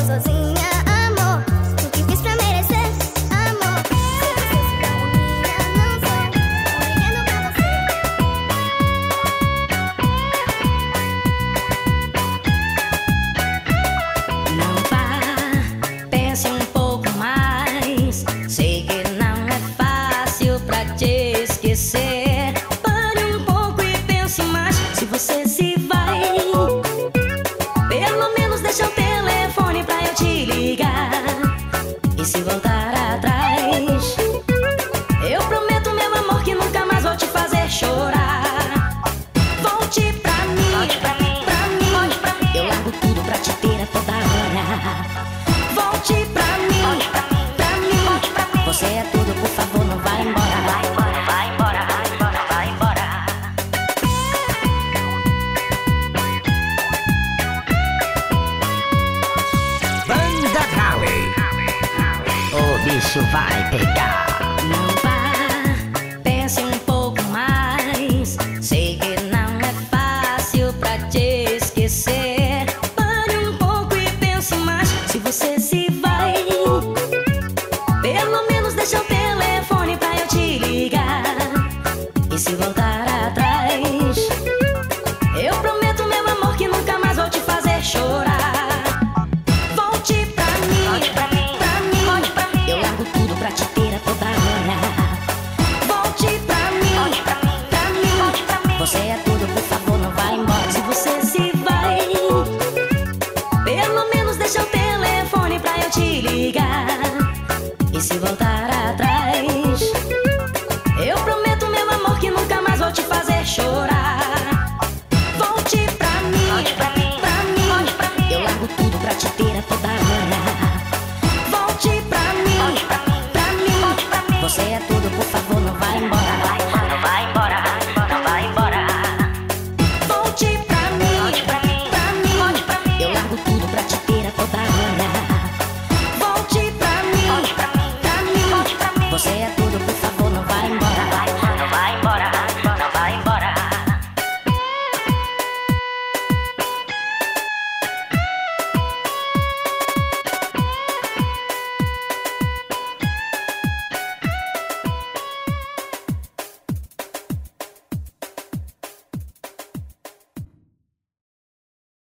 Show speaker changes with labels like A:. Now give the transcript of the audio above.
A: cause I E se voltar bicho vai pegar.